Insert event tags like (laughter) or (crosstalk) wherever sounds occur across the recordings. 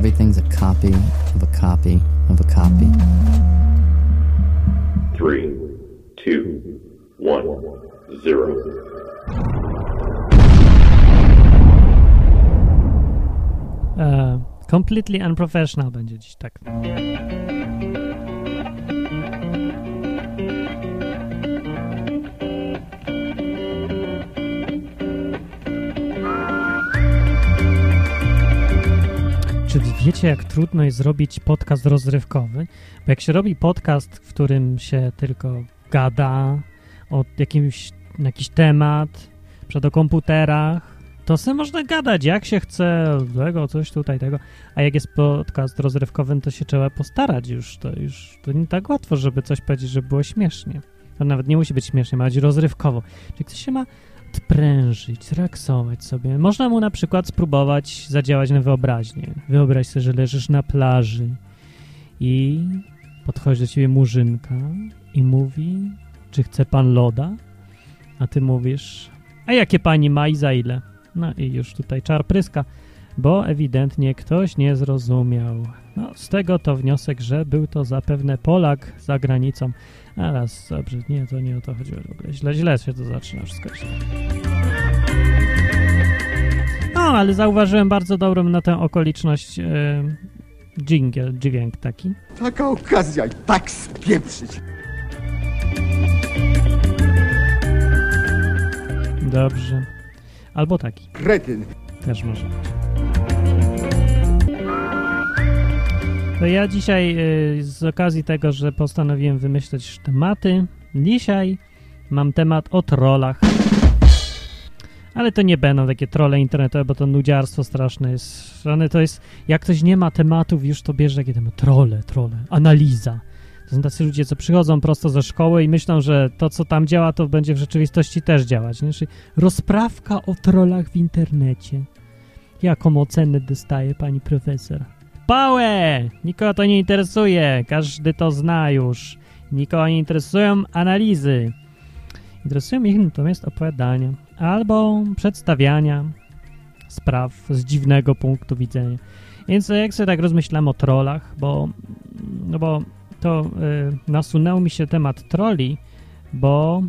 Everything's a copy of a copy of a copy. Three, two, one, zero. E, completely unprofessional będzie dziś, tak. Wiecie, jak trudno jest zrobić podcast rozrywkowy? Bo jak się robi podcast, w którym się tylko gada o jakimś, jakiś temat, przed o komputerach, to se można gadać jak się chce, tego, coś tutaj, tego. A jak jest podcast rozrywkowym, to się trzeba postarać już. To już to nie tak łatwo, żeby coś powiedzieć, żeby było śmiesznie. To nawet nie musi być śmiesznie, ma być rozrywkowo. Czyli ktoś się ma odprężyć, zrelaksować sobie. Można mu na przykład spróbować zadziałać na wyobraźnię. Wyobraź sobie, że leżysz na plaży i podchodzi do ciebie murzynka i mówi, czy chce pan loda? A ty mówisz, a jakie pani ma i za ile? No i już tutaj czar pryska, bo ewidentnie ktoś nie zrozumiał. No, z tego to wniosek, że był to zapewne Polak za granicą. A raz, dobrze, nie, to nie o to chodziło w ogóle. Źle, źle się to zaczyna wszystko. No, ale zauważyłem bardzo dobrą na tę okoliczność dżingiel, dźwięk taki. Taka okazja i tak spieprzyć. Dobrze. Albo taki. Kretyn. Też może być. To ja dzisiaj y, z okazji tego, że postanowiłem wymyśleć tematy, dzisiaj mam temat o trollach. Ale to nie będą takie trolle internetowe, bo to nudziarstwo straszne jest. One to jest, jak ktoś nie ma tematów, już to bierze takie tematy. Trolle, trolle, analiza. To są tacy ludzie, co przychodzą prosto ze szkoły i myślą, że to, co tam działa, to będzie w rzeczywistości też działać. Nie? Czyli rozprawka o trollach w internecie. Jaką ocenę dostaje pani profesor? Pałę! Nikogo to nie interesuje. Każdy to zna już. Nikogo nie interesują analizy. Interesują ich natomiast opowiadania albo przedstawiania spraw z dziwnego punktu widzenia. Więc jak sobie tak rozmyślam o trollach, bo, no bo to y, nasunął mi się temat troli, bo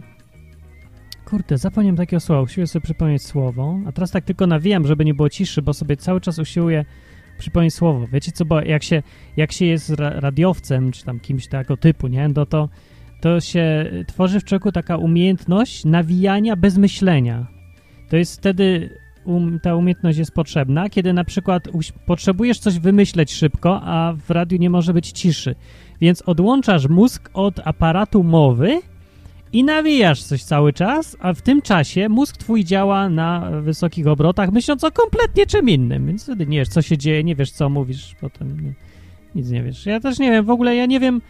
kurde, zapomniałem takiego słowa, usiłuję sobie przypomnieć słowo, a teraz tak tylko nawijam, żeby nie było ciszy, bo sobie cały czas usiłuję przypomnieć słowo. Wiecie co, bo jak się, jak się jest ra radiowcem, czy tam kimś tego typu, nie, no to, to się tworzy w człowieku taka umiejętność nawijania bez myślenia. To jest wtedy um, ta umiejętność jest potrzebna, kiedy na przykład potrzebujesz coś wymyśleć szybko, a w radiu nie może być ciszy. Więc odłączasz mózg od aparatu mowy i nawijasz coś cały czas, a w tym czasie mózg twój działa na wysokich obrotach, myśląc o kompletnie czym innym. Więc wtedy nie wiesz, co się dzieje, nie wiesz, co mówisz, potem nie, nic nie wiesz. Ja też nie wiem, w ogóle ja nie wiem,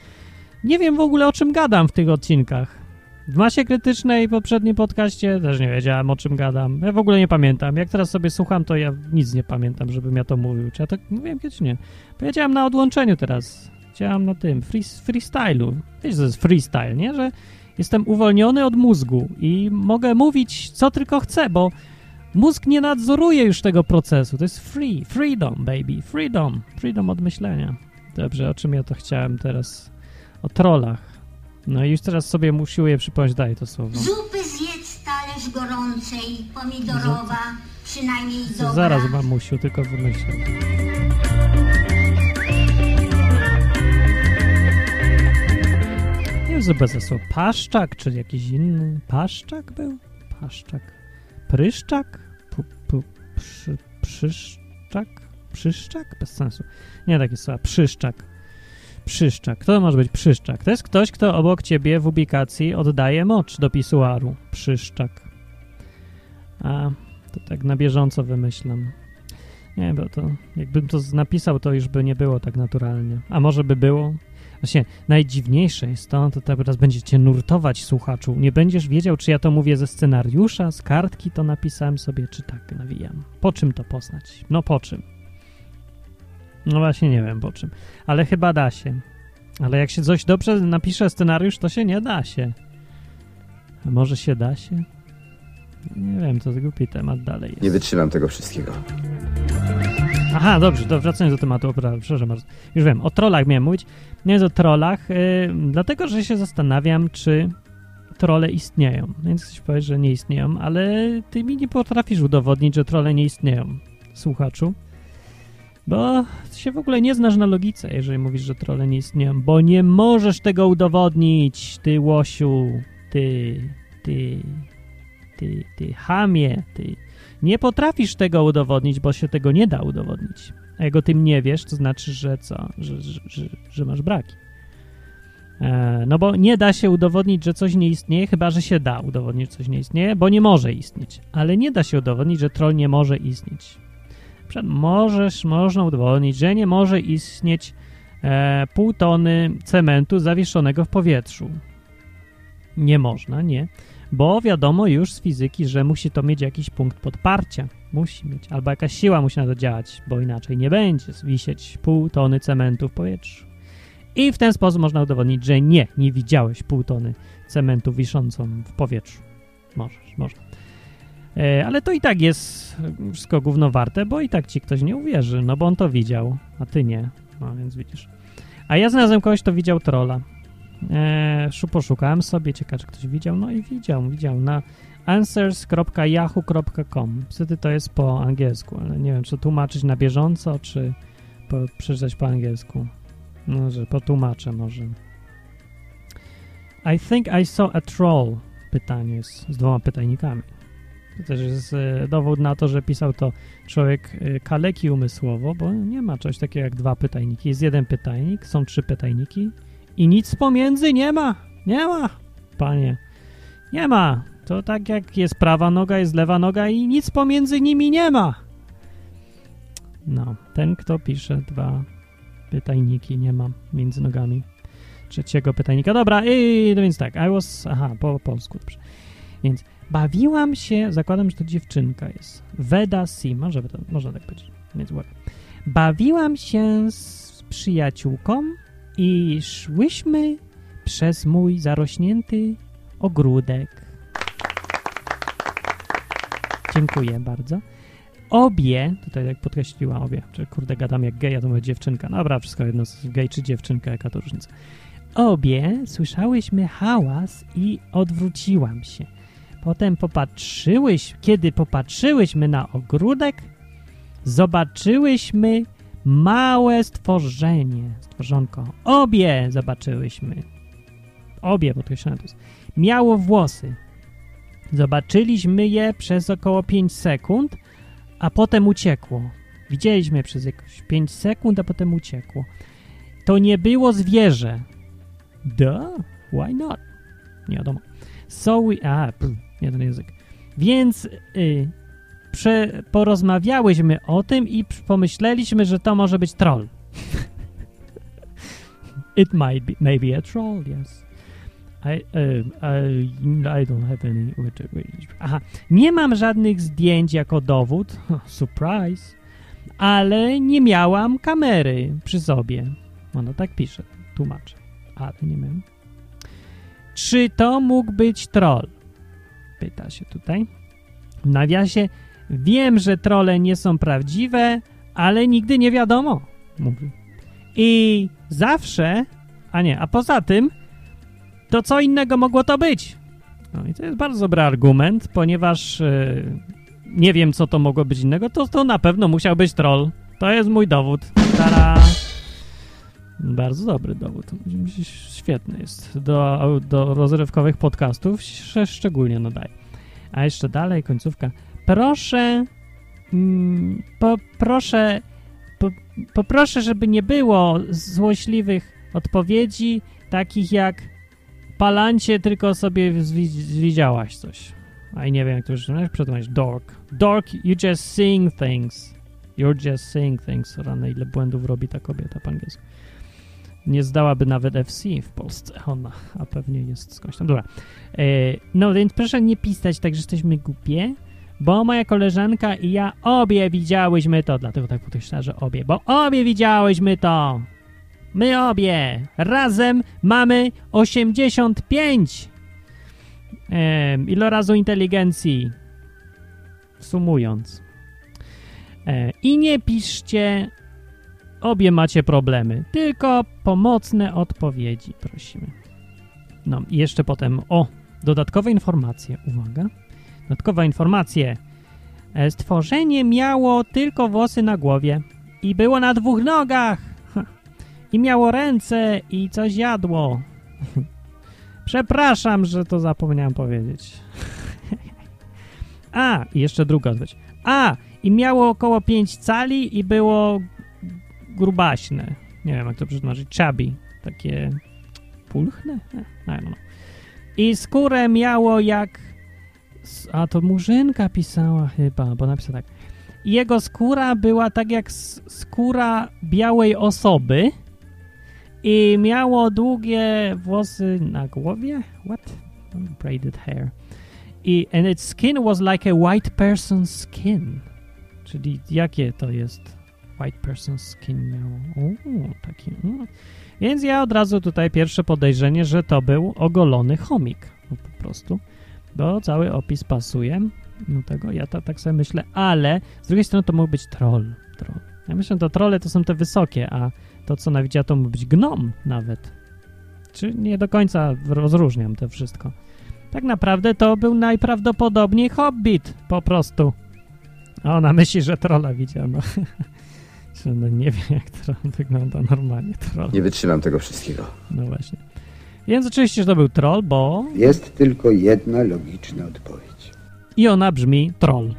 nie wiem w ogóle o czym gadam w tych odcinkach. W masie krytycznej poprzednim podcaście też nie wiedziałem o czym gadam. Ja w ogóle nie pamiętam. Jak teraz sobie słucham, to ja nic nie pamiętam, żebym ja to mówił. Czy ja tak mówiłem kiedyś? Nie. Powiedziałem na odłączeniu teraz. Działam na tym, free, freestylu. Wiesz, to jest freestyle, nie? Że jestem uwolniony od mózgu i mogę mówić co tylko chcę, bo mózg nie nadzoruje już tego procesu. To jest free, freedom, baby, freedom, freedom od myślenia. Dobrze, o czym ja to chciałem teraz? O trollach. No i już teraz sobie usiłuję przypomnieć, daj to słowo. Zupy zjedz talerz gorącej, pomidorowa, przynajmniej dobra. Zaraz, mamusiu, tylko wymyślę. Ze słowo. Paszczak, czy jakiś inny? Paszczak był? Paszczak. Pryszczak? Pu, pu, przy, przyszczak? Przyszczak? Bez sensu. Nie takie słowa. Przyszczak. Przyszczak. Kto to może być przyszczak? To jest ktoś, kto obok ciebie w ubikacji oddaje mocz do pisuaru. Przyszczak. A, to tak na bieżąco wymyślam. Nie, bo to jakbym to napisał, to już by nie było tak naturalnie. A może by było? Właśnie najdziwniejsze jest to, to teraz będziecie nurtować słuchaczu. Nie będziesz wiedział, czy ja to mówię ze scenariusza, z kartki to napisałem sobie, czy tak nawijam. Po czym to poznać? No po czym? No właśnie nie wiem po czym. Ale chyba da się. Ale jak się coś dobrze napisze scenariusz, to się nie da się. A może się da się? Nie wiem, to głupi temat dalej jest. Nie wytrzymam tego wszystkiego. Aha, dobrze, to wracając do tematu, przepraszam bardzo. Już wiem, o trollach miałem mówić. Nie jest o trollach, yy, dlatego, że się zastanawiam, czy trole istnieją. Więc ktoś powie, że nie istnieją, ale ty mi nie potrafisz udowodnić, że trole nie istnieją, słuchaczu. Bo ty się w ogóle nie znasz na logice, jeżeli mówisz, że trole nie istnieją, bo nie możesz tego udowodnić, ty łosiu, ty, ty, ty, ty chamie, ty. Nie potrafisz tego udowodnić, bo się tego nie da udowodnić. A jak o tym nie wiesz, to znaczy, że co? Że, że, że, że masz braki. E, no bo nie da się udowodnić, że coś nie istnieje, chyba że się da udowodnić, że coś nie istnieje, bo nie może istnieć. Ale nie da się udowodnić, że troll nie może istnieć. Możesz, można udowodnić, że nie może istnieć e, pół tony cementu zawieszonego w powietrzu. Nie można, nie. Bo wiadomo już z fizyki, że musi to mieć jakiś punkt podparcia. Musi mieć. Albo jakaś siła musi na to działać, bo inaczej nie będzie wisieć pół tony cementu w powietrzu. I w ten sposób można udowodnić, że nie, nie widziałeś pół tony cementu wiszącą w powietrzu. Możesz, można. E, ale to i tak jest wszystko gówno warte, bo i tak ci ktoś nie uwierzy, no bo on to widział, a ty nie. No więc widzisz. A ja znalazłem kogoś, kto widział trolla. E, poszukałem sobie, ciekawe, czy ktoś widział. No i widział, widział na answers.yahoo.com. Wtedy to jest po angielsku, ale nie wiem, czy tłumaczyć na bieżąco, czy po, przeczytać po angielsku. No, że potłumaczę może. I think I saw a troll. Pytanie jest z dwoma pytajnikami. To też jest e, dowód na to, że pisał to człowiek e, kaleki umysłowo, bo nie ma czegoś takiego jak dwa pytajniki. Jest jeden pytajnik, są trzy pytajniki i nic pomiędzy nie ma. Nie ma, panie. Nie ma. To tak jak jest prawa noga, jest lewa noga i nic pomiędzy nimi nie ma. No, ten kto pisze dwa pytajniki nie ma między nogami trzeciego pytajnika. Dobra, i no więc tak, I was, aha, po polsku, dobrze. Więc bawiłam się, zakładam, że to dziewczynka jest, Veda C, może można tak powiedzieć, więc uwaga. Bawiłam się z przyjaciółką i szłyśmy przez mój zarośnięty ogródek. Dziękuję bardzo. Obie, tutaj jak podkreśliła obie, czy kurde gadam jak gej, a to mówię dziewczynka. Dobra, wszystko jedno, gej czy dziewczynka, jaka to różnica. Obie słyszałyśmy hałas i odwróciłam się. Potem popatrzyłyś, kiedy popatrzyłyśmy na ogródek, zobaczyłyśmy małe stworzenie, stworzonko. Obie zobaczyłyśmy. Obie, podkreślam to jest. Miało włosy. Zobaczyliśmy je przez około 5 sekund, a potem uciekło. Widzieliśmy przez jakieś 5 sekund, a potem uciekło. To nie było zwierzę. Duh, why not? Nie wiadomo. So we... A, pff, nie ten język. Więc y, prze, porozmawiałyśmy o tym i pomyśleliśmy, że to może być troll. It might be, maybe a troll, yes. I, uh, I, I don't have any... Aha, nie mam żadnych zdjęć jako dowód, (laughs) surprise, ale nie miałam kamery przy sobie. Ono tak pisze, tłumaczę, ale nie miałem. Czy to mógł być troll? Pyta się tutaj. W nawiasie wiem, że trole nie są prawdziwe, ale nigdy nie wiadomo, mówi. I zawsze, a nie, a poza tym to co innego mogło to być? No i to jest bardzo dobry argument, ponieważ yy, nie wiem, co to mogło być innego, to, to na pewno musiał być troll. To jest mój dowód. Tara! Bardzo dobry dowód. Świetny jest. Do, do rozrywkowych podcastów się szczególnie nadaje. A jeszcze dalej, końcówka. Proszę, mm, po, proszę, po, poproszę, żeby nie było złośliwych odpowiedzi, takich jak Palancie tylko sobie widziałaś coś. A nie wiem, jak to już przetłumaczyć. Dork. Dork, you just seeing things. You're just seeing things. Rany, ile błędów robi ta kobieta po angielsku. Nie zdałaby nawet FC w Polsce ona, a pewnie jest skądś tam. Dobra. E, no więc proszę nie pisać tak, że jesteśmy głupie, bo moja koleżanka i ja obie widziałyśmy to. Dlatego tak podkreślam, że obie, bo obie widziałyśmy to. My obie razem mamy 85 e, ilorazu inteligencji. Sumując. E, I nie piszcie, obie macie problemy, tylko pomocne odpowiedzi prosimy. No i jeszcze potem, o, dodatkowe informacje, uwaga. Dodatkowa informacje. E, Stworzenie miało tylko włosy na głowie i było na dwóch nogach. (laughs) I miało ręce i coś jadło. (laughs) Przepraszam, że to zapomniałem powiedzieć. (laughs) A, i jeszcze druga odpowiedź. A, i miało około 5 cali i było grubaśne. Nie wiem, jak to przetłumaczyć. Chubby. Takie pulchne? Nie, I don't know. I skórę miało jak... A, to Murzynka pisała chyba, bo napisała tak. Jego skóra była tak jak skóra białej osoby i miało długie włosy na głowie. What? Braided hair. I and its skin was like a white person's skin. Czyli jakie to jest white person's skin miało? O, taki. Mm. Więc ja od razu tutaj pierwsze podejrzenie, że to był ogolony chomik. No, po prostu. Bo cały opis pasuje do tego. Ja ta, tak sobie myślę, ale z drugiej strony to mógł być troll. troll. Ja myślę, że to trolle to są te wysokie, a to, co na widziała, to mógł być gnom nawet. Czy nie do końca rozróżniam to wszystko. Tak naprawdę to był najprawdopodobniej hobbit, po prostu. A ona myśli, że trolla widziała. No. (laughs) Że no nie wiem, jak troll wygląda normalnie. Troll. Nie wytrzymam tego wszystkiego. No właśnie. Więc oczywiście, że to był troll, bo... Jest tylko jedna logiczna odpowiedź. I ona brzmi troll.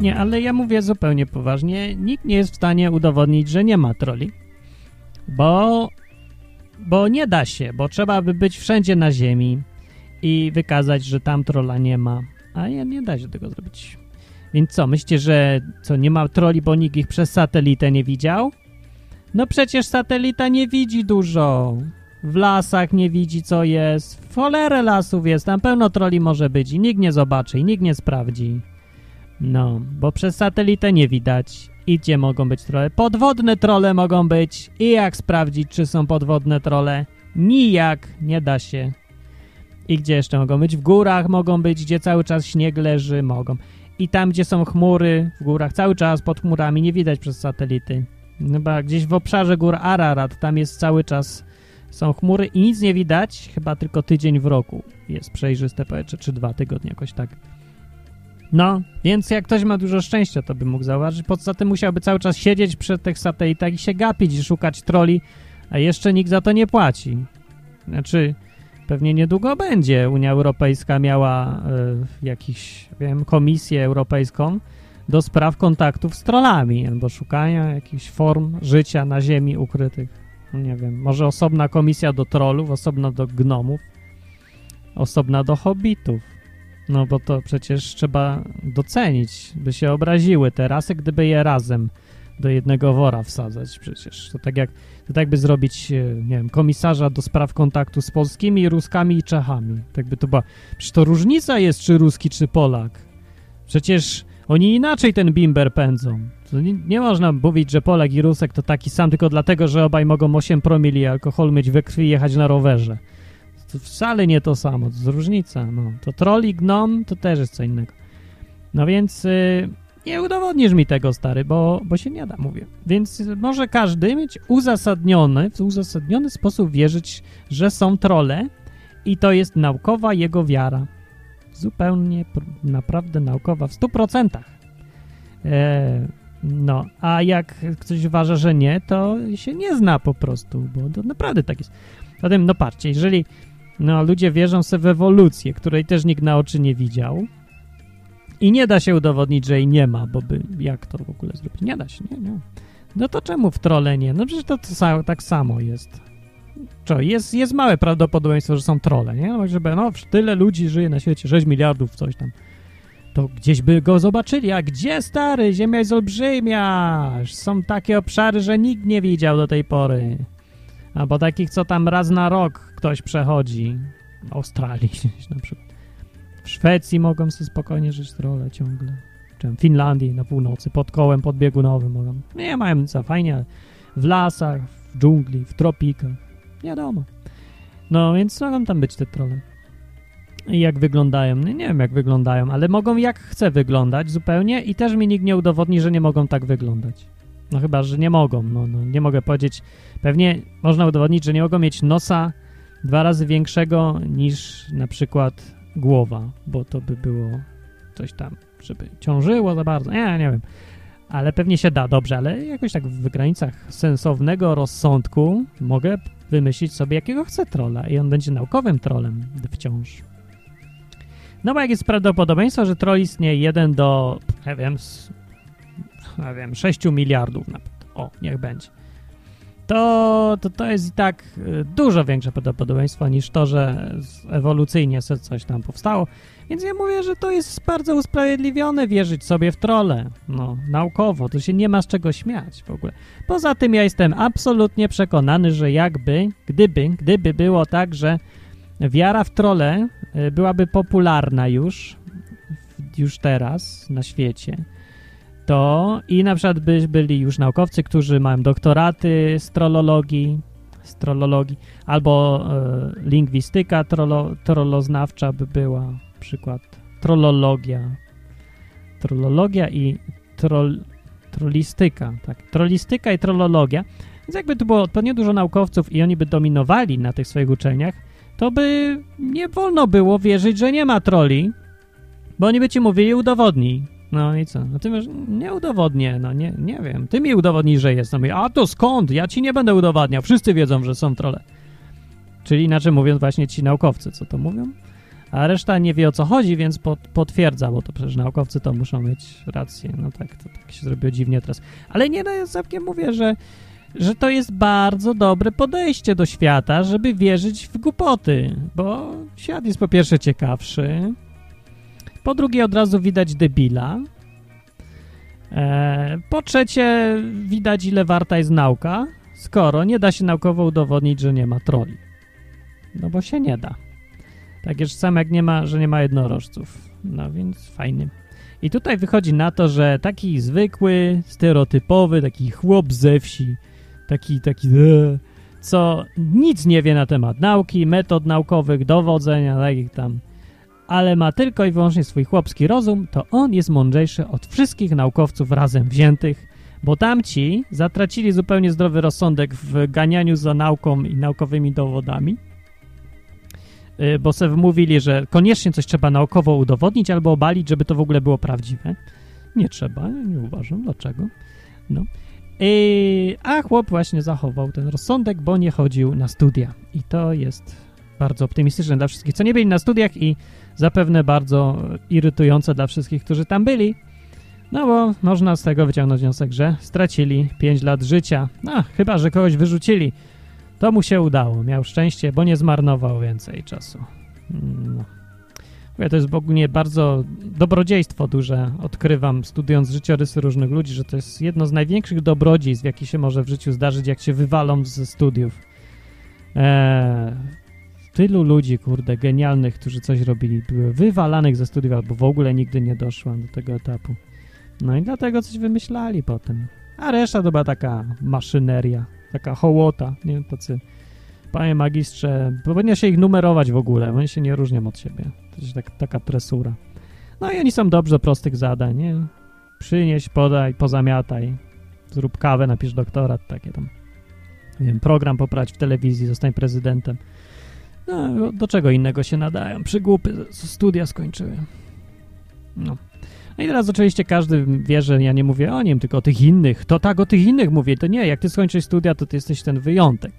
Nie, ale ja mówię zupełnie poważnie. Nikt nie jest w stanie udowodnić, że nie ma troli. Bo, bo nie da się, bo trzeba by być wszędzie na ziemi i wykazać, że tam trola nie ma. A nie, nie da się tego zrobić. Więc co, myślicie, że co, nie ma troli, bo nikt ich przez satelitę nie widział? No przecież satelita nie widzi dużo. W lasach nie widzi, co jest. W cholerę lasów jest, tam pełno troli może być i nikt nie zobaczy, i nikt nie sprawdzi. No, bo przez satelitę nie widać. I gdzie mogą być trole? Podwodne trole mogą być. I jak sprawdzić, czy są podwodne trole? Nijak, nie da się. I gdzie jeszcze mogą być? W górach mogą być, gdzie cały czas śnieg leży, mogą. I tam, gdzie są chmury, w górach, cały czas pod chmurami, nie widać przez satelity. Chyba gdzieś w obszarze gór Ararat, tam jest cały czas, są chmury i nic nie widać, chyba tylko tydzień w roku jest przejrzyste powietrze, czy dwa tygodnie, jakoś tak. No, więc jak ktoś ma dużo szczęścia, to by mógł zauważyć. Poza tym musiałby cały czas siedzieć przy tych satelitach i się gapić i szukać troli, a jeszcze nikt za to nie płaci. Znaczy, pewnie niedługo będzie. Unia Europejska miała y, jakiś, wiem, komisję europejską do spraw kontaktów z trollami albo szukania jakichś form życia na ziemi ukrytych. No Nie wiem, może osobna komisja do trollów, osobna do gnomów, osobna do hobbitów. No bo to przecież trzeba docenić, by się obraziły te rasy, gdyby je razem do jednego wora wsadzać przecież. To tak jak, to tak by zrobić, e, nie wiem, komisarza do spraw kontaktu z Polskimi, Ruskami i Czechami. Tak by to była. Przecież to różnica jest, czy Ruski, czy Polak. Przecież oni inaczej ten bimber pędzą. Nie, nie można mówić, że Polak i Rusek to taki sam tylko dlatego, że obaj mogą 8 promili alkoholu mieć we krwi i jechać na rowerze. To wcale nie to samo, to jest różnica. No. To i gnom to też jest co innego. No więc y, nie udowodnisz mi tego, stary, bo, bo się nie da, mówię. Więc może każdy mieć uzasadniony, w uzasadniony sposób wierzyć, że są trole i to jest naukowa jego wiara. Zupełnie, pr- naprawdę naukowa w 100%. E, no, a jak ktoś uważa, że nie, to się nie zna po prostu, bo to naprawdę tak jest. Zatem, no patrzcie, jeżeli no, ludzie wierzą sobie w ewolucję, której też nikt na oczy nie widział i nie da się udowodnić, że jej nie ma, bo by, jak to w ogóle zrobić? Nie da się, nie, nie. No to czemu w trole nie? No przecież to, to tak samo jest. Co, jest, jest małe prawdopodobieństwo, że są trole, nie? No, żeby, no, tyle ludzi żyje na świecie, 6 miliardów, coś tam. To gdzieś by go zobaczyli. A gdzie, stary? Ziemia jest olbrzymia. Są takie obszary, że nikt nie widział do tej pory. Albo takich, co tam raz na rok ktoś przechodzi. Australii na przykład. W Szwecji mogą sobie spokojnie żyć trole ciągle. Czy w Finlandii na północy, pod kołem podbiegunowym mogą. Nie mają nic za fajnie, ale w lasach, w dżungli, w tropikach. Nie wiadomo. No więc mogą tam być te trole. I jak wyglądają? No, nie wiem, jak wyglądają, ale mogą jak chce wyglądać zupełnie i też mi nikt nie udowodni, że nie mogą tak wyglądać. No chyba, że nie mogą. No, no, nie mogę powiedzieć. Pewnie można udowodnić, że nie mogą mieć nosa dwa razy większego niż na przykład głowa, bo to by było coś tam, żeby ciążyło za bardzo. Nie, nie wiem. Ale pewnie się da, dobrze, ale jakoś tak w granicach sensownego rozsądku mogę wymyślić sobie, jakiego chcę trolla i on będzie naukowym trolem wciąż. No bo jak jest prawdopodobieństwo, że troll istnieje 1 do, nie wiem, s- nie wiem, 6 miliardów nawet. O, niech będzie. To, to, to jest i tak y, dużo większe prawdopodobieństwo niż to, że ewolucyjnie coś tam powstało. Więc ja mówię, że to jest bardzo usprawiedliwione wierzyć sobie w trole. No, naukowo, to się nie ma z czego śmiać w ogóle. Poza tym ja jestem absolutnie przekonany, że jakby, gdyby, gdyby było tak, że wiara w trole y, byłaby popularna już, już teraz na świecie, to i na przykład by byli już naukowcy, którzy mają doktoraty z trolologii, z albo e, lingwistyka trolo, troloznawcza by była, przykład trolologia, trolologia i trol, trolistyka, tak, trolistyka i trolologia. Więc jakby tu było odpowiednio dużo naukowców i oni by dominowali na tych swoich uczelniach, to by nie wolno było wierzyć, że nie ma troli, bo oni by ci mówili udowodnij. No i co? No ty masz, nie udowodnię, no nie, nie wiem. Ty mi udowodnij, że jest. No mówię, a to skąd? Ja ci nie będę udowadniał. Wszyscy wiedzą, że są trole. Czyli inaczej mówiąc właśnie ci naukowcy, co to mówią? A reszta nie wie o co chodzi, więc pot, potwierdza, bo to przecież naukowcy to muszą mieć rację. No tak, to tak się zrobiło dziwnie teraz. Ale nie, no ja całkiem mówię, że, że to jest bardzo dobre podejście do świata, żeby wierzyć w głupoty, bo świat jest po pierwsze ciekawszy, po drugie, od razu widać debila. E, po trzecie, widać, ile warta jest nauka, skoro nie da się naukowo udowodnić, że nie ma troli. No bo się nie da. Tak jest samo jak nie ma, że nie ma jednorożców. No więc fajny. I tutaj wychodzi na to, że taki zwykły, stereotypowy, taki chłop ze wsi, taki, taki, e, co nic nie wie na temat nauki, metod naukowych, dowodzenia, takich tam ale ma tylko i wyłącznie swój chłopski rozum, to on jest mądrzejszy od wszystkich naukowców razem wziętych, bo tamci zatracili zupełnie zdrowy rozsądek w ganianiu za nauką i naukowymi dowodami, y, bo sobie mówili, że koniecznie coś trzeba naukowo udowodnić albo obalić, żeby to w ogóle było prawdziwe. Nie trzeba, nie uważam. Dlaczego? No. I, a chłop właśnie zachował ten rozsądek, bo nie chodził na studia. I to jest bardzo optymistyczne dla wszystkich, co nie byli na studiach i zapewne bardzo irytujące dla wszystkich, którzy tam byli. No bo można z tego wyciągnąć wniosek, że stracili 5 lat życia. No, chyba, że kogoś wyrzucili. To mu się udało. Miał szczęście, bo nie zmarnował więcej czasu. No. Mówię, to jest ogólnie bardzo dobrodziejstwo duże. Odkrywam, studiując życiorysy różnych ludzi, że to jest jedno z największych dobrodziejstw, jakie się może w życiu zdarzyć, jak się wywalą ze studiów. Eee, tylu ludzi, kurde, genialnych, którzy coś robili, były wywalanych ze studiów albo w ogóle nigdy nie doszła do tego etapu. No i dlatego coś wymyślali potem. A reszta to była taka maszyneria, taka hołota, nie tacy panie magistrze, powinno się ich numerować w ogóle, oni się nie różnią od siebie. To jest tak, taka tresura. No i oni są dobrze do prostych zadań, nie? Przynieś, podaj, pozamiataj, zrób kawę, napisz doktorat, takie tam. Nie wiem, program poprać w telewizji, zostań prezydentem. No, do czego innego się nadają? Przygłupy studia skończyły. No. No i teraz oczywiście każdy wie, że ja nie mówię o nim, tylko o tych innych. To tak, o tych innych mówię. To nie, jak ty skończysz studia, to ty jesteś ten wyjątek.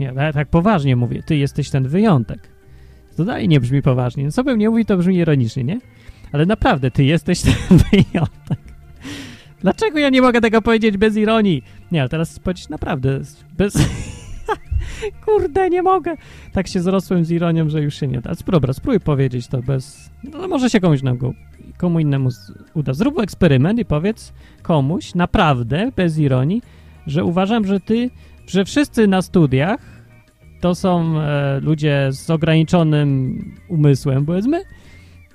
Nie, ja tak poważnie mówię. Ty jesteś ten wyjątek. To dalej nie brzmi poważnie. Co bym nie mówił, to brzmi ironicznie, nie? Ale naprawdę, ty jesteś (laughs) ten wyjątek. Dlaczego ja nie mogę tego powiedzieć bez ironii? Nie, ale teraz powiedzieć naprawdę bez... (laughs) Kurde, nie mogę. Tak się zrosłem z ironią, że już się nie da. Dobra, spróbuj powiedzieć to bez... No może się komuś innego, komu innemu z- uda. Zrób eksperyment i powiedz komuś, naprawdę, bez ironii, że uważam, że ty, że wszyscy na studiach to są e, ludzie z ograniczonym umysłem, powiedzmy,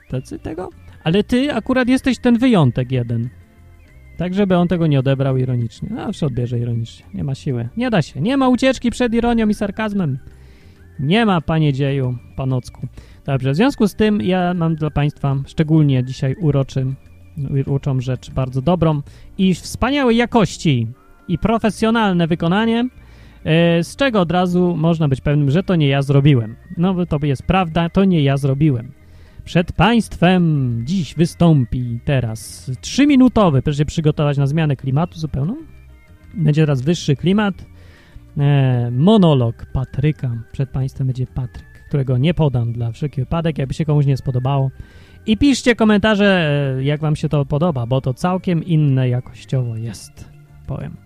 tacy tego, ale ty akurat jesteś ten wyjątek jeden. Tak, żeby on tego nie odebrał ironicznie. No, Zawsze odbierze ironicznie. Nie ma siły. Nie da się. Nie ma ucieczki przed ironią i sarkazmem. Nie ma, panie dzieju, panocku. Dobrze, w związku z tym ja mam dla Państwa szczególnie dzisiaj uroczym, uroczą rzecz, bardzo dobrą i wspaniałej jakości i profesjonalne wykonanie, e, z czego od razu można być pewnym, że to nie ja zrobiłem. No to jest prawda, to nie ja zrobiłem. Przed Państwem dziś wystąpi teraz trzyminutowy, proszę się przygotować na zmianę klimatu zupełną. Będzie teraz wyższy klimat. E, monolog Patryka. Przed Państwem będzie Patryk, którego nie podam dla wszelki wypadek, jakby się komuś nie spodobało. I piszcie komentarze, e, jak Wam się to podoba, bo to całkiem inne jakościowo jest, powiem.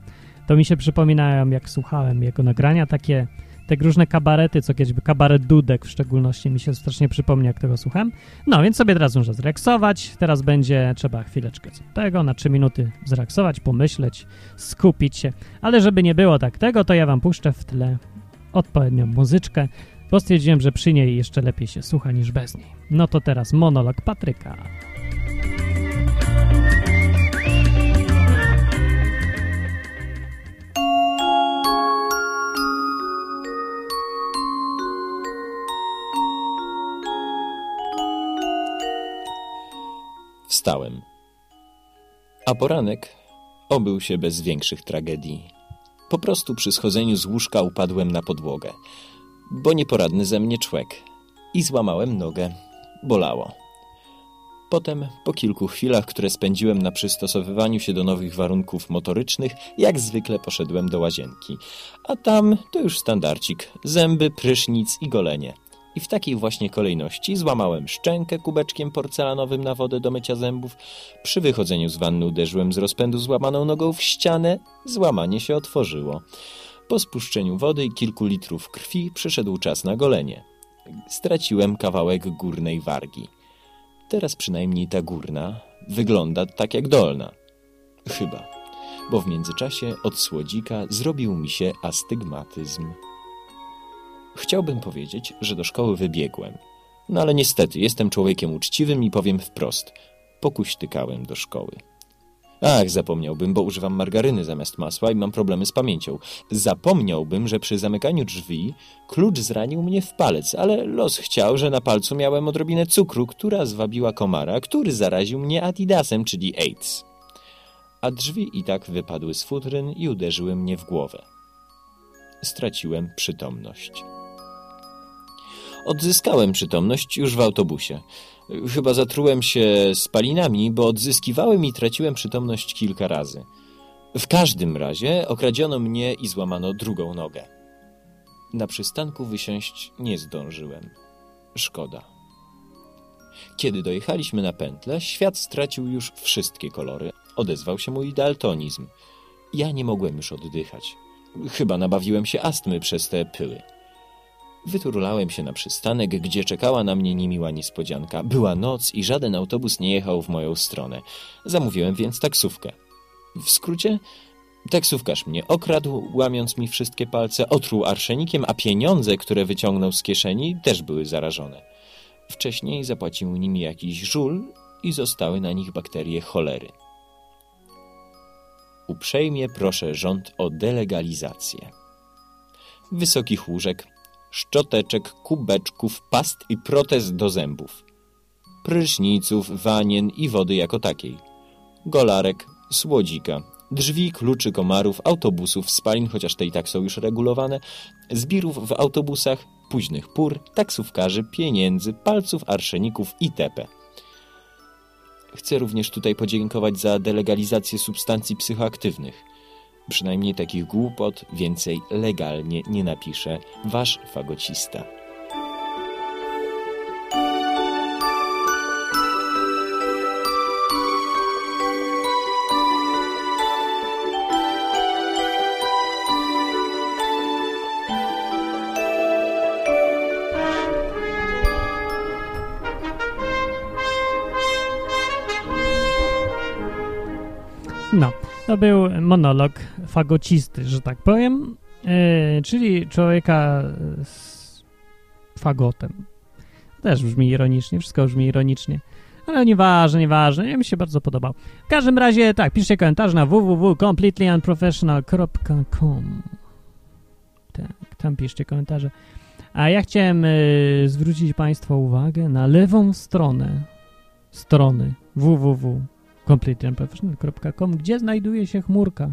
To mi się przypominają, jak słuchałem jego nagrania, takie te różne kabarety, co kiedyś, kabaret Dudek w szczególności mi się strasznie przypomni, jak tego słucham. No, więc sobie teraz muszę zreksować. Teraz będzie trzeba chwileczkę tego, na 3 minuty zreksować, pomyśleć, skupić się. Ale żeby nie było tak tego, to ja wam puszczę w tle odpowiednią muzyczkę, bo stwierdziłem, że przy niej jeszcze lepiej się słucha niż bez niej. No to teraz monolog Patryka. Wstałem. A poranek obył się bez większych tragedii. Po prostu przy schodzeniu z łóżka upadłem na podłogę, bo nieporadny ze mnie człek i złamałem nogę. Bolało. Potem, po kilku chwilach, które spędziłem na przystosowywaniu się do nowych warunków motorycznych, jak zwykle poszedłem do łazienki. A tam to już standardcik: zęby, prysznic i golenie. I w takiej właśnie kolejności złamałem szczękę kubeczkiem porcelanowym na wodę do mycia zębów. Przy wychodzeniu z wanny uderzyłem z rozpędu złamaną nogą w ścianę. Złamanie się otworzyło. Po spuszczeniu wody i kilku litrów krwi przyszedł czas na golenie. Straciłem kawałek górnej wargi. Teraz przynajmniej ta górna wygląda tak jak dolna. Chyba, bo w międzyczasie od słodzika zrobił mi się astygmatyzm. Chciałbym powiedzieć, że do szkoły wybiegłem. No ale niestety, jestem człowiekiem uczciwym i powiem wprost. Pokuśtykałem do szkoły. Ach, zapomniałbym, bo używam margaryny zamiast masła i mam problemy z pamięcią. Zapomniałbym, że przy zamykaniu drzwi klucz zranił mnie w palec, ale los chciał, że na palcu miałem odrobinę cukru, która zwabiła komara, który zaraził mnie adidasem, czyli AIDS. A drzwi i tak wypadły z futryn i uderzyły mnie w głowę. Straciłem przytomność. Odzyskałem przytomność już w autobusie. Chyba zatrułem się spalinami, bo odzyskiwałem i traciłem przytomność kilka razy. W każdym razie okradziono mnie i złamano drugą nogę. Na przystanku wysiąść nie zdążyłem. Szkoda. Kiedy dojechaliśmy na pętlę, świat stracił już wszystkie kolory. Odezwał się mój daltonizm. Ja nie mogłem już oddychać. Chyba nabawiłem się astmy przez te pyły. Wyturlałem się na przystanek, gdzie czekała na mnie niemiła niespodzianka. Była noc i żaden autobus nie jechał w moją stronę. Zamówiłem więc taksówkę. W skrócie, taksówkarz mnie okradł, łamiąc mi wszystkie palce, otruł arszenikiem, a pieniądze, które wyciągnął z kieszeni, też były zarażone. Wcześniej zapłacił nimi jakiś żul i zostały na nich bakterie cholery. Uprzejmie proszę rząd o delegalizację. Wysokich łóżek, szczoteczek, kubeczków, past i protez do zębów, pryszniców, wanien i wody jako takiej, golarek, słodzika, drzwi, kluczy komarów, autobusów, spalin, chociaż te i tak są już regulowane, zbirów w autobusach, późnych pór, taksówkarzy, pieniędzy, palców, arszeników itp. Chcę również tutaj podziękować za delegalizację substancji psychoaktywnych – Przynajmniej takich głupot więcej legalnie nie napisze wasz fagocista. To był monolog fagocisty, że tak powiem, yy, czyli człowieka z fagotem. Też brzmi ironicznie, wszystko brzmi ironicznie. Ale nieważne, nieważne, mi się bardzo podobał. W każdym razie, tak, piszcie komentarz na www.completelyunprofessional.com Tak, tam piszcie komentarze. A ja chciałem y, zwrócić Państwa uwagę na lewą stronę strony www.completeandprofessional.com, gdzie znajduje się chmurka.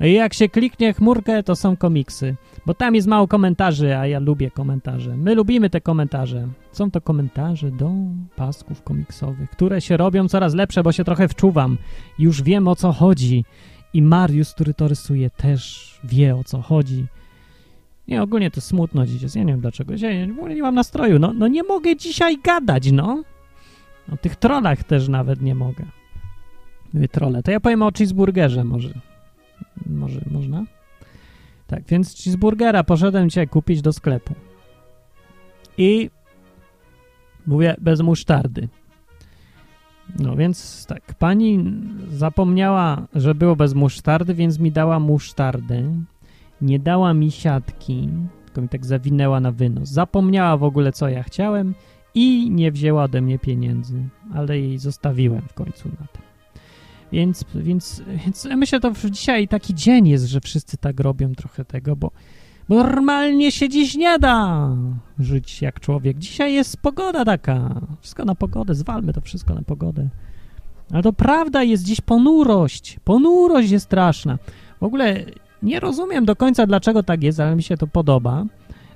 I jak się kliknie chmurkę, to są komiksy, bo tam jest mało komentarzy, a ja lubię komentarze. My lubimy te komentarze. Są to komentarze do pasków komiksowych, które się robią coraz lepsze, bo się trochę wczuwam. Już wiem o co chodzi. I Mariusz, który to rysuje, też wie o co chodzi. Nie, ogólnie to smutno dziś jest. Ja nie wiem dlaczego. Ja nie, nie mam nastroju. No, no nie mogę dzisiaj gadać, no. O tych trollach też nawet nie mogę. Trolle. To ja powiem o cheeseburgerze może. Może można? Tak, więc cheeseburgera poszedłem dzisiaj kupić do sklepu. I mówię bez musztardy. No więc tak, pani zapomniała, że było bez musztardy, więc mi dała musztardę. Nie dała mi siatki, tylko mi tak zawinęła na wynos. Zapomniała w ogóle, co ja chciałem i nie wzięła ode mnie pieniędzy, ale jej zostawiłem w końcu na tym. Więc, więc, więc myślę, to dzisiaj taki dzień jest, że wszyscy tak robią trochę tego, bo, normalnie się dziś nie da żyć jak człowiek. Dzisiaj jest pogoda taka. Wszystko na pogodę, zwalmy to wszystko na pogodę. Ale to prawda, jest dziś ponurość. Ponurość jest straszna. W ogóle nie rozumiem do końca, dlaczego tak jest, ale mi się to podoba,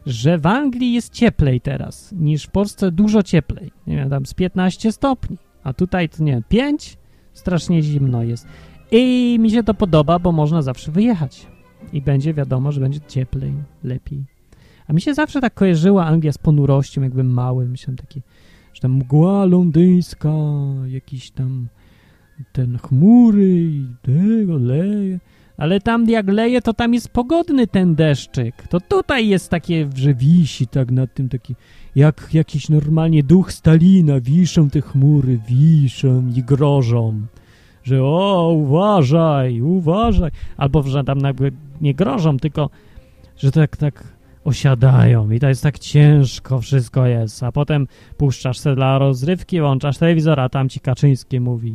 że w Anglii jest cieplej teraz niż w Polsce dużo cieplej. Nie wiem, tam z 15 stopni, a tutaj to nie, 5? Strasznie zimno jest. I mi się to podoba, bo można zawsze wyjechać. I będzie wiadomo, że będzie cieplej, lepiej. A mi się zawsze tak kojarzyła Anglia z ponurością, jakbym mały. Myślałem taki, że tam mgła londyńska, jakiś tam ten chmury i tego leje. Ale tam jak leje, to tam jest pogodny ten deszczyk. To tutaj jest takie, że wisi tak nad tym taki, jak jakiś normalnie duch Stalina. Wiszą te chmury, wiszą i grożą. Że o, uważaj, uważaj. Albo że tam nie grożą, tylko że tak, tak osiadają i to jest tak ciężko wszystko jest. A potem puszczasz se dla rozrywki, włączasz telewizor, a tam ci Kaczyński mówi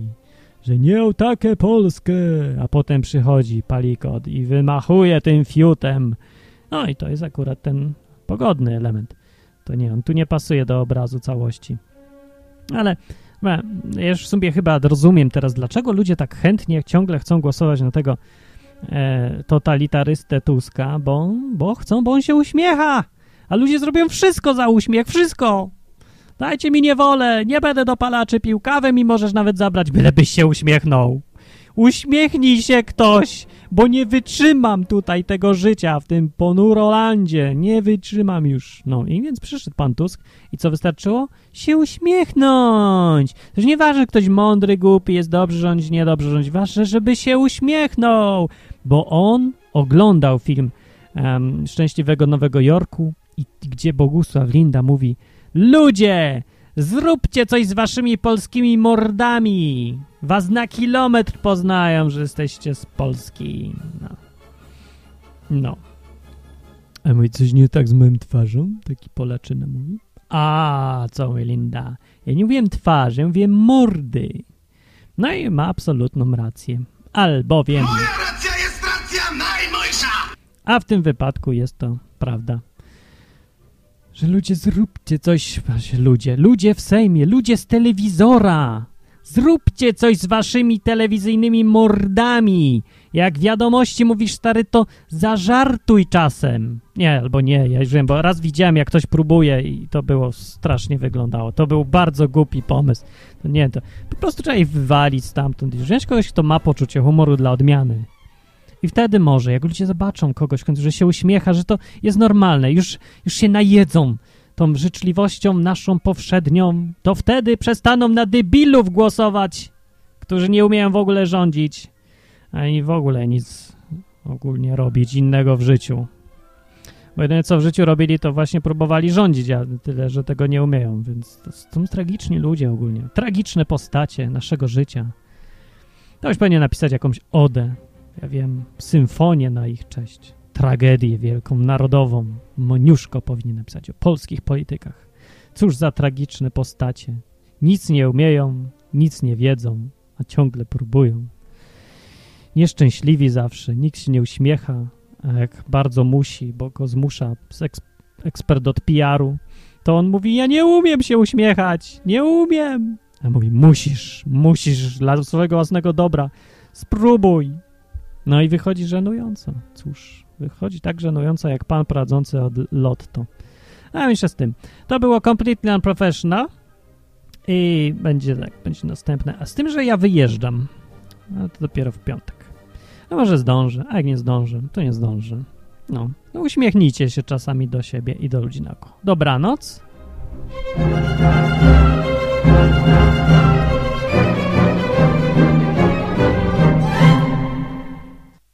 że nie o takie Polskę, a potem przychodzi palikot i wymachuje tym fiutem. No i to jest akurat ten pogodny element. To nie, on tu nie pasuje do obrazu całości. Ale ja już w sumie chyba rozumiem teraz, dlaczego ludzie tak chętnie ciągle chcą głosować na tego e, totalitarystę Tuska, bo, bo chcą, bo on się uśmiecha. A ludzie zrobią wszystko za uśmiech, wszystko. Dajcie mi niewolę, nie będę dopalaczy pił kawę mi możesz nawet zabrać, bylebyś się uśmiechnął. Uśmiechnij się ktoś, bo nie wytrzymam tutaj tego życia w tym ponurolandzie. Nie wytrzymam już. No i więc przyszedł pan Tusk i co wystarczyło? Się uśmiechnąć. To już nieważne, ktoś mądry, głupi, jest dobrze rządzić, niedobrze rządzić. Ważne, żeby się uśmiechnął, bo on oglądał film um, Szczęśliwego Nowego Jorku i gdzie Bogusław Linda mówi Ludzie, zróbcie coś z waszymi polskimi mordami. Was na kilometr poznają, że jesteście z Polski. No. no. A mówi, coś nie tak z moją twarzą? Taki Polaczyna mówi. A, co mówi Linda? Ja nie mówiłem twarzy, ja mówiłem mordy. No i ma absolutną rację. Albowiem... Moja racja jest racja najmojsza! A w tym wypadku jest to prawda że ludzie zróbcie coś, ludzie, ludzie w Sejmie, ludzie z telewizora, zróbcie coś z waszymi telewizyjnymi mordami. Jak wiadomości mówisz, stary, to zażartuj czasem. Nie, albo nie, ja już wiem, bo raz widziałem, jak ktoś próbuje i to było, strasznie wyglądało. To był bardzo głupi pomysł. To nie, to po prostu trzeba ich wywalić stamtąd wziąć kogoś, kto ma poczucie humoru dla odmiany. I wtedy może, jak ludzie zobaczą kogoś, że się uśmiecha, że to jest normalne, już, już się najedzą tą życzliwością naszą powszednią, to wtedy przestaną na debilów głosować, którzy nie umieją w ogóle rządzić, ani w ogóle nic ogólnie robić innego w życiu. Bo jedyne co w życiu robili, to właśnie próbowali rządzić, a tyle, że tego nie umieją, więc to są tragiczni ludzie ogólnie. Tragiczne postacie naszego życia. To już powinien napisać jakąś odę ja wiem, symfonię na ich cześć, tragedię wielką, narodową. Moniuszko powinien napisać o polskich politykach. Cóż za tragiczne postacie. Nic nie umieją, nic nie wiedzą, a ciągle próbują. Nieszczęśliwi zawsze, nikt się nie uśmiecha, a jak bardzo musi, bo go zmusza ekspert od PR-u, to on mówi, ja nie umiem się uśmiechać, nie umiem. A mówi, musisz, musisz dla swojego własnego dobra, spróbuj. No i wychodzi żenująco. Cóż, wychodzi tak żenująco jak pan prowadzący od lotto. A jeszcze z tym. To było Completely Unprofessional i będzie tak, będzie następne. A z tym, że ja wyjeżdżam, a to dopiero w piątek. No może zdążę, a jak nie zdążę, to nie zdążę. No, no uśmiechnijcie się czasami do siebie i do ludzi naokoło. Dobranoc.